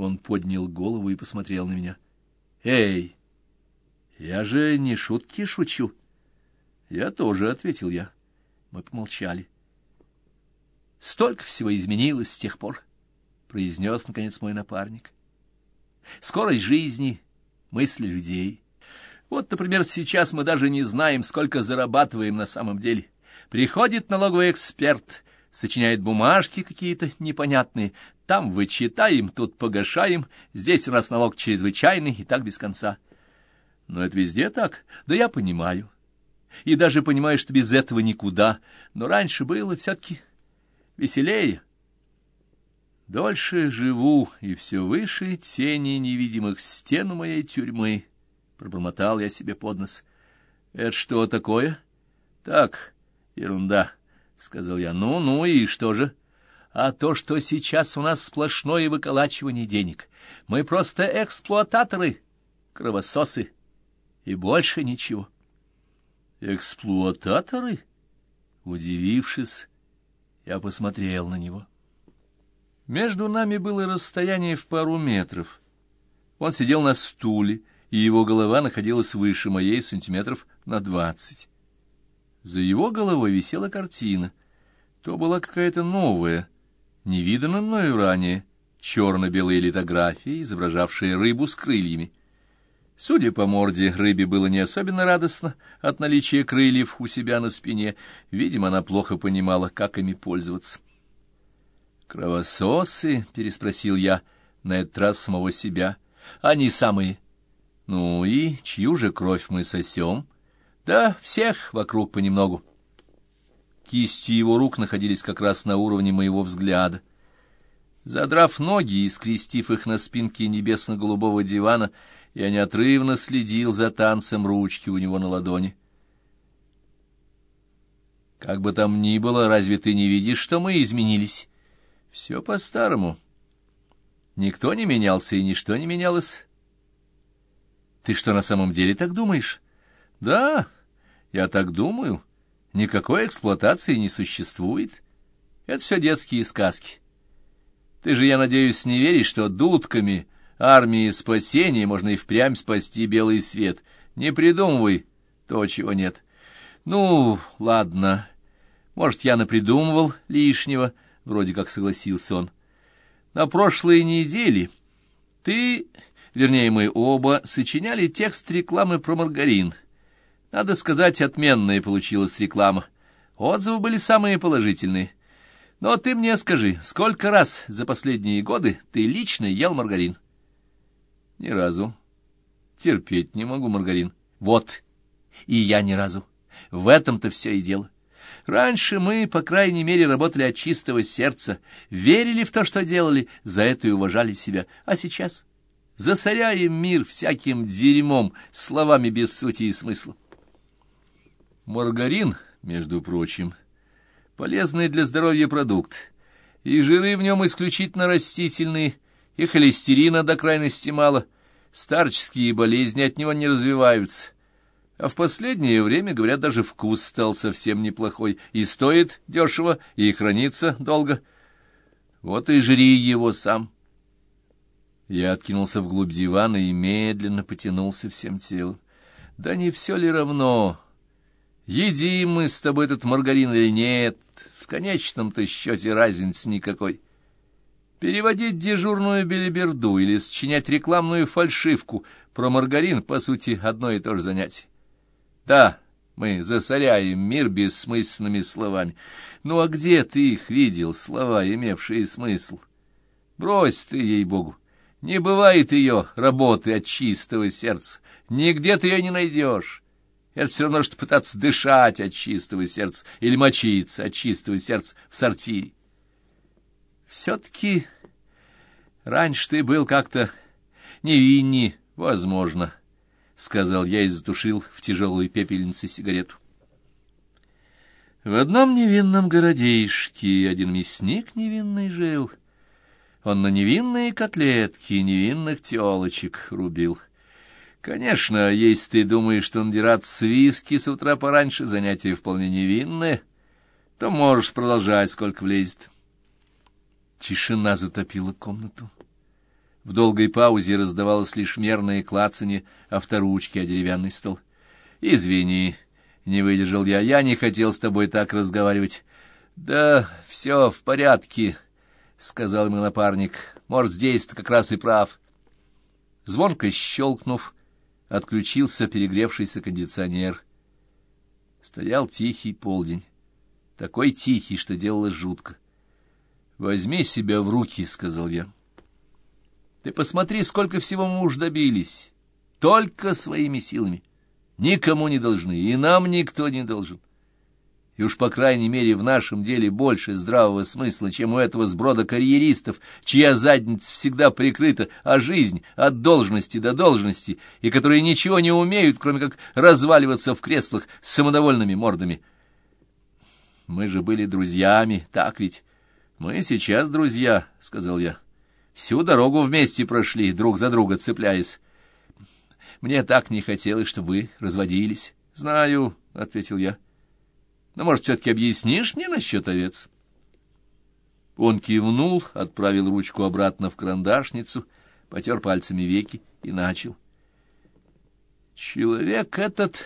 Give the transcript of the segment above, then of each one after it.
Он поднял голову и посмотрел на меня. «Эй, я же не шутки шучу». «Я тоже», — ответил я. Мы помолчали. «Столько всего изменилось с тех пор», — произнес, наконец, мой напарник. «Скорость жизни, мысли людей. Вот, например, сейчас мы даже не знаем, сколько зарабатываем на самом деле. Приходит налоговый эксперт, сочиняет бумажки какие-то непонятные. Там вычитаем, тут погашаем, здесь у нас налог чрезвычайный, и так без конца. Но это везде так? Да я понимаю. И даже понимаю, что без этого никуда. Но раньше было все-таки веселее. Дольше живу, и все выше тени невидимых стен моей тюрьмы. Пробормотал я себе под нос. Это что такое? Так, ерунда, сказал я. Ну, ну и что же? А то, что сейчас у нас сплошное выколачивание денег. Мы просто эксплуататоры, кровососы, и больше ничего. Эксплуататоры? Удивившись, я посмотрел на него. Между нами было расстояние в пару метров. Он сидел на стуле, и его голова находилась выше моей сантиметров на двадцать. За его головой висела картина. То была какая-то новая, невиданная мною ранее, черно-белая литография, изображавшая рыбу с крыльями. Судя по морде, рыбе было не особенно радостно от наличия крыльев у себя на спине. Видимо, она плохо понимала, как ими пользоваться. «Кровососы?» — переспросил я, на этот раз самого себя. «Они самые». «Ну и чью же кровь мы сосем?» «Да всех вокруг понемногу». Кисти его рук находились как раз на уровне моего взгляда. Задрав ноги и скрестив их на спинке небесно-голубого дивана, я неотрывно следил за танцем ручки у него на ладони. Как бы там ни было, разве ты не видишь, что мы изменились? Все по-старому. Никто не менялся, и ничто не менялось. Ты что, на самом деле так думаешь? Да, я так думаю. Никакой эксплуатации не существует. Это все детские сказки. Ты же, я надеюсь, не веришь, что дудками армии спасения можно и впрямь спасти белый свет. Не придумывай то, чего нет. Ну, ладно. Может, я напридумывал лишнего, вроде как согласился он. На прошлой неделе ты, вернее, мы оба сочиняли текст рекламы про маргарин. Надо сказать, отменная получилась реклама. Отзывы были самые положительные. Но ты мне скажи, сколько раз за последние годы ты лично ел маргарин? Ни разу. Терпеть не могу маргарин. Вот. И я ни разу. В этом-то все и дело. Раньше мы, по крайней мере, работали от чистого сердца, верили в то, что делали, за это и уважали себя. А сейчас засоряем мир всяким дерьмом, словами без сути и смысла. Маргарин, между прочим, полезный для здоровья продукт, и жиры в нем исключительно растительные, и холестерина до крайности мало, старческие болезни от него не развиваются. А в последнее время, говорят, даже вкус стал совсем неплохой, и стоит дешево, и хранится долго. Вот и жри его сам. Я откинулся вглубь дивана и медленно потянулся всем телом. Да не все ли равно, едим мы с тобой этот маргарин или нет, в конечном-то счете разницы никакой. Переводить дежурную белиберду или сочинять рекламную фальшивку про маргарин, по сути, одно и то же занятие. Да, мы засоряем мир бессмысленными словами. Ну а где ты их видел, слова, имевшие смысл? Брось ты, ей-богу, не бывает ее работы от чистого сердца. Нигде ты ее не найдешь. Это все равно, что пытаться дышать от чистого сердца или мочиться от чистого сердца в сортире. Все-таки раньше ты был как-то невинней, возможно, — сказал я и затушил в тяжелой пепельнице сигарету. В одном невинном городишке один мясник невинный жил. Он на невинные котлетки невинных телочек рубил. Конечно, если ты думаешь, что надираться с виски с утра пораньше занятие вполне невинное, то можешь продолжать, сколько влезет. Тишина затопила комнату. В долгой паузе раздавалось лишь мерное клацанье авторучки о деревянный стол. «Извини», — не выдержал я, — «я не хотел с тобой так разговаривать». «Да все в порядке», — сказал ему напарник. «Может, здесь-то как раз и прав». Звонко щелкнув, отключился перегревшийся кондиционер. Стоял тихий полдень, такой тихий, что делалось жутко. «Возьми себя в руки», — сказал я. «Ты посмотри, сколько всего мы уж добились, только своими силами. Никому не должны, и нам никто не должен. И уж, по крайней мере, в нашем деле больше здравого смысла, чем у этого сброда карьеристов, чья задница всегда прикрыта, а жизнь от должности до должности, и которые ничего не умеют, кроме как разваливаться в креслах с самодовольными мордами. Мы же были друзьями, так ведь? Мы сейчас друзья, — сказал я. Всю дорогу вместе прошли, друг за друга цепляясь. Мне так не хотелось, чтобы вы разводились. — Знаю, — ответил я. — но, может, все-таки объяснишь мне насчет овец?» Он кивнул, отправил ручку обратно в карандашницу, потер пальцами веки и начал. «Человек этот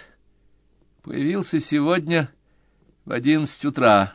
появился сегодня в одиннадцать утра».